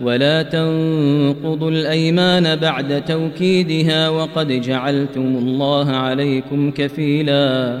ولا تنقضوا الأيمان بعد توكيدها وقد جعلتم الله عليكم كفيلاً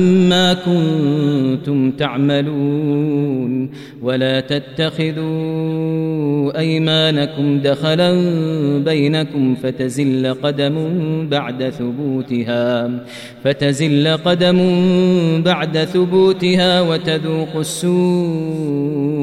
عما كنتم تعملون ولا تتخذوا أيمانكم دخلا بينكم فتزل قدم بعد ثبوتها فتزل قدم بعد ثبوتها وتذوق السوء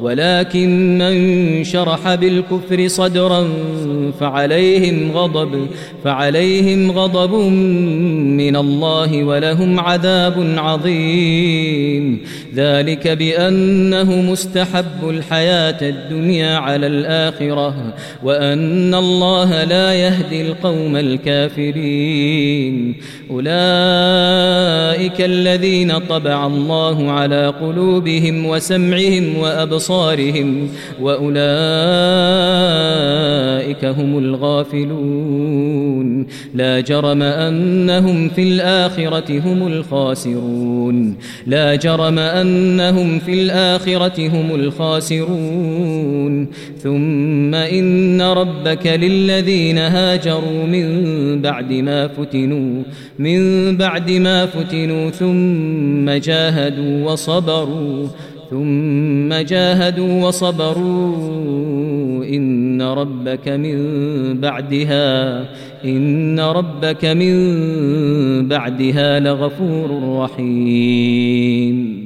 ولكن من شرح بالكفر صدرا فعليهم غضب فعليهم غضب من الله ولهم عذاب عظيم. ذلك بأنه مستحب الحياة الدنيا على الآخرة وأن الله لا يهدي القوم الكافرين. أولئك الذين طبع الله على قلوبهم وسمعهم وأبصارهم أبصارهم وأولئك هم الغافلون. لا جرم أنهم في الآخرة هم الخاسرون. لا جرم أنهم في الآخرة هم الخاسرون. ثم إن ربك للذين هاجروا من بعد ما فتنوا من بعد ما فتنوا ثم جاهدوا وصبروا. ثم جاهدوا وصبروا. إن ربك من بعدها إن ربك من بعدها لغفور رحيم.